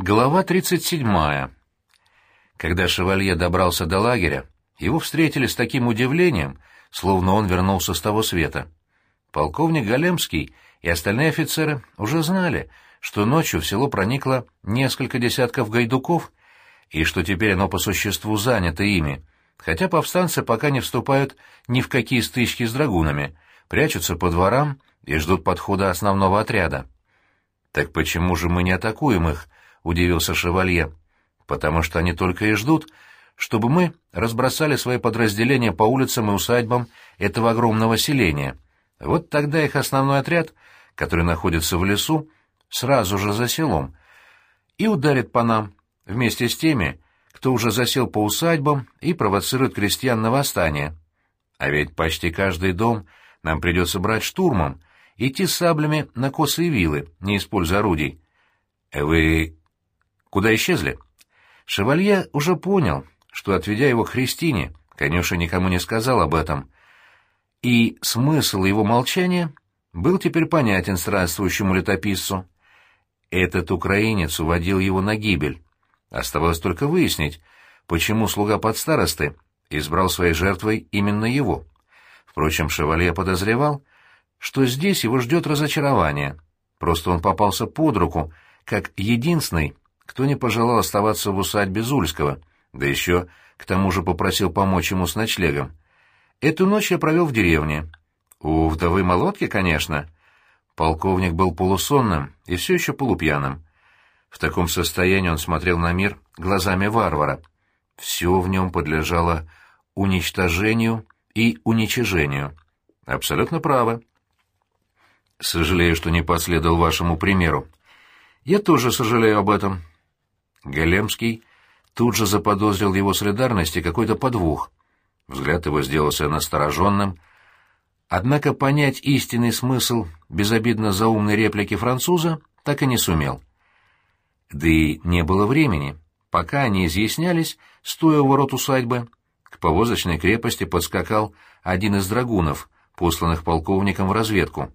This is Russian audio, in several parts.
Глава 37. Когда шевалье добрался до лагеря, его встретили с таким удивлением, словно он вернулся с того света. Полковник Галемский и остальные офицеры уже знали, что ночью в село проникло несколько десятков гайдуков, и что теперь оно по существу занято ими, хотя повстанцы пока не вступают ни в какие стычки с драгунами, прячутся по дворам и ждут подхода основного отряда. «Так почему же мы не атакуем их?» — удивился шевалье. «Потому что они только и ждут, чтобы мы разбросали свои подразделения по улицам и усадьбам этого огромного селения. Вот тогда их основной отряд, который находится в лесу, сразу же за селом, и ударит по нам, вместе с теми, кто уже засел по усадьбам и провоцирует крестьян на восстание. А ведь почти каждый дом нам придется брать штурмом, идти саблями на косые вилы, не используя орудий. Вы Куда исчезли? Шевалье уже понял, что, отведя его к Христине, конюша никому не сказал об этом. И смысл его молчания был теперь понятен странствующему летописцу. Этот украинец уводил его на гибель. Оставалось только выяснить, почему слуга подстаросты избрал своей жертвой именно его. Впрочем, Шевалье подозревал, что здесь его ждет разочарование. Просто он попался под руку, как единственный, кто не пожелал оставаться в усадьбе Зульского, да еще к тому же попросил помочь ему с ночлегом. Эту ночь я провел в деревне. У вдовы Молотки, конечно. Полковник был полусонным и все еще полупьяным. В таком состоянии он смотрел на мир глазами варвара. Все в нем подлежало уничтожению и уничижению. Абсолютно правы. Сожалею, что не последовал вашему примеру. Я тоже сожалею об этом. Галемский тут же заподозрил его солидарности какой-то подвох. Взгляд его сделался настороженным. Однако понять истинный смысл безобидно заумной реплики француза так и не сумел. Да и не было времени. Пока они изъяснялись, стоя у ворот усадьбы, к повозочной крепости подскакал один из драгунов, посланных полковником в разведку.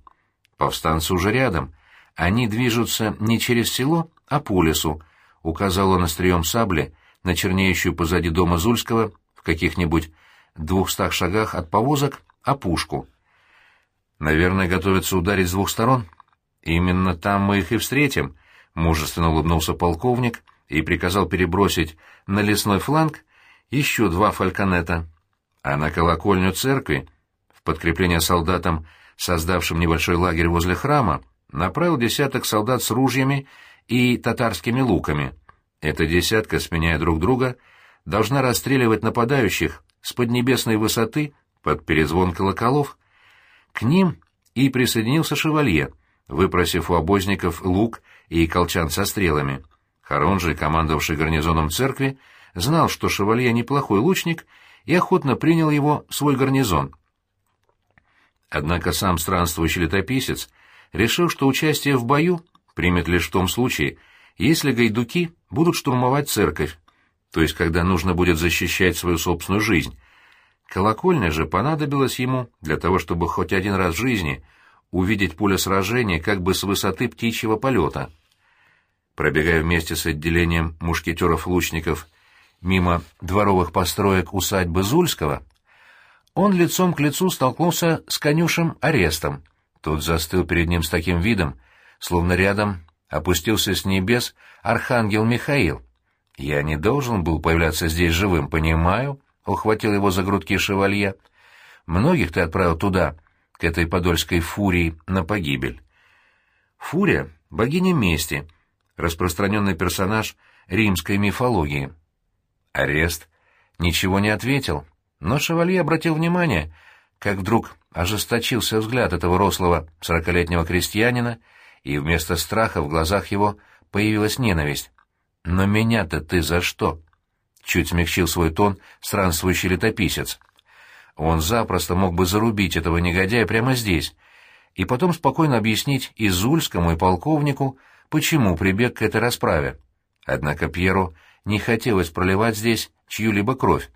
Повстанцы уже рядом. Они движутся не через село, а по лесу, — указал он острием сабли на чернеющую позади дома Зульского в каких-нибудь двухстах шагах от повозок опушку. «Наверное, готовятся ударить с двух сторон. Именно там мы их и встретим», — мужественно улыбнулся полковник и приказал перебросить на лесной фланг еще два фальконета. А на колокольню церкви, в подкрепление солдатам, создавшим небольшой лагерь возле храма, направил десяток солдат с ружьями и татарскими луками. Эта десятка, сменяя друг друга, должна расстреливать нападающих с поднебесной высоты под перезвон колоколов. К ним и присоединился шевалье, выпросив у обозников лук и колчан со стрелами. Харон же, командовавший гарнизоном церкви, знал, что шевалье неплохой лучник, и охотно принял его в свой гарнизон. Однако сам странствующий летописец решил, что участие в бою примет лишь в том случае, если гайдуки будут штурмовать церковь, то есть когда нужно будет защищать свою собственную жизнь. Колокольня же понадобилась ему для того, чтобы хоть один раз в жизни увидеть поле сражения как бы с высоты птичьего полета. Пробегая вместе с отделением мушкетеров-лучников мимо дворовых построек усадьбы Зульского, он лицом к лицу столкнулся с конюшем арестом. Тот застыл перед ним с таким видом, словно рядом опустился с небес архангел Михаил. «Я не должен был появляться здесь живым, понимаю?» — ухватил его за грудки шевалье. «Многих ты отправил туда, к этой подольской фурии, на погибель». Фурия — богиня мести, распространенный персонаж римской мифологии. Арест ничего не ответил, но шевалье обратил внимание, как вдруг ожесточился взгляд этого рослого сорокалетнего крестьянина — и вместо страха в глазах его появилась ненависть. «Но меня-то ты за что?» — чуть смягчил свой тон странствующий летописец. Он запросто мог бы зарубить этого негодяя прямо здесь, и потом спокойно объяснить и Зульскому, и полковнику, почему прибег к этой расправе. Однако Пьеру не хотелось проливать здесь чью-либо кровь.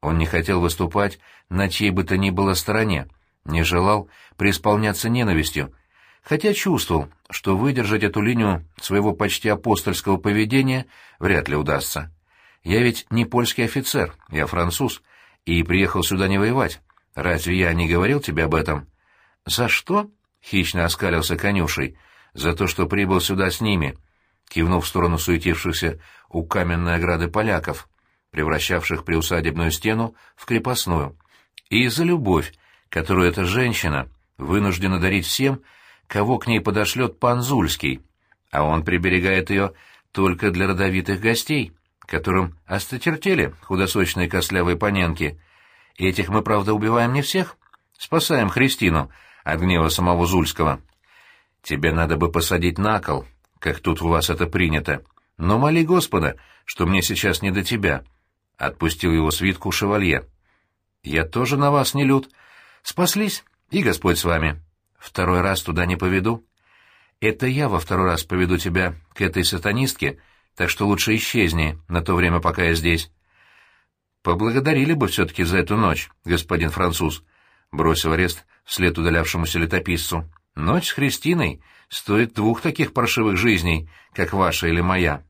Он не хотел выступать на чьей бы то ни было стороне, не желал преисполняться ненавистью, хотя чувствовал, что выдержать эту линию своего почти апостольского поведения вряд ли удастся. Я ведь не польский офицер, я француз, и приехал сюда не воевать. Разве я не говорил тебе об этом? За что? Хищно оскалился конюшей. За то, что прибыл сюда с ними, кивнув в сторону суетившихся у каменной ограды поляков, превращавших приусадебную стену в крепостную. И за любовь, которую эта женщина вынуждена дарить всем, кого к ней подошлет пан Зульский, а он приберегает ее только для родовитых гостей, которым осточертели худосочные костлявые поненки. Этих мы, правда, убиваем не всех, спасаем Христину от гнева самого Зульского. Тебе надо бы посадить на кол, как тут у вас это принято. Но моли Господа, что мне сейчас не до тебя. Отпустил его свитку шевалье. Я тоже на вас не лют. Спаслись, и Господь с вами. Второй раз туда не поведу. Это я во второй раз поведу тебя к этой сатанистке, так что лучше исчезни на то время, пока я здесь. Поблагодарили бы все-таки за эту ночь, господин француз, — бросил арест вслед удалявшемуся летописцу. Ночь с Христиной стоит двух таких паршивых жизней, как ваша или моя.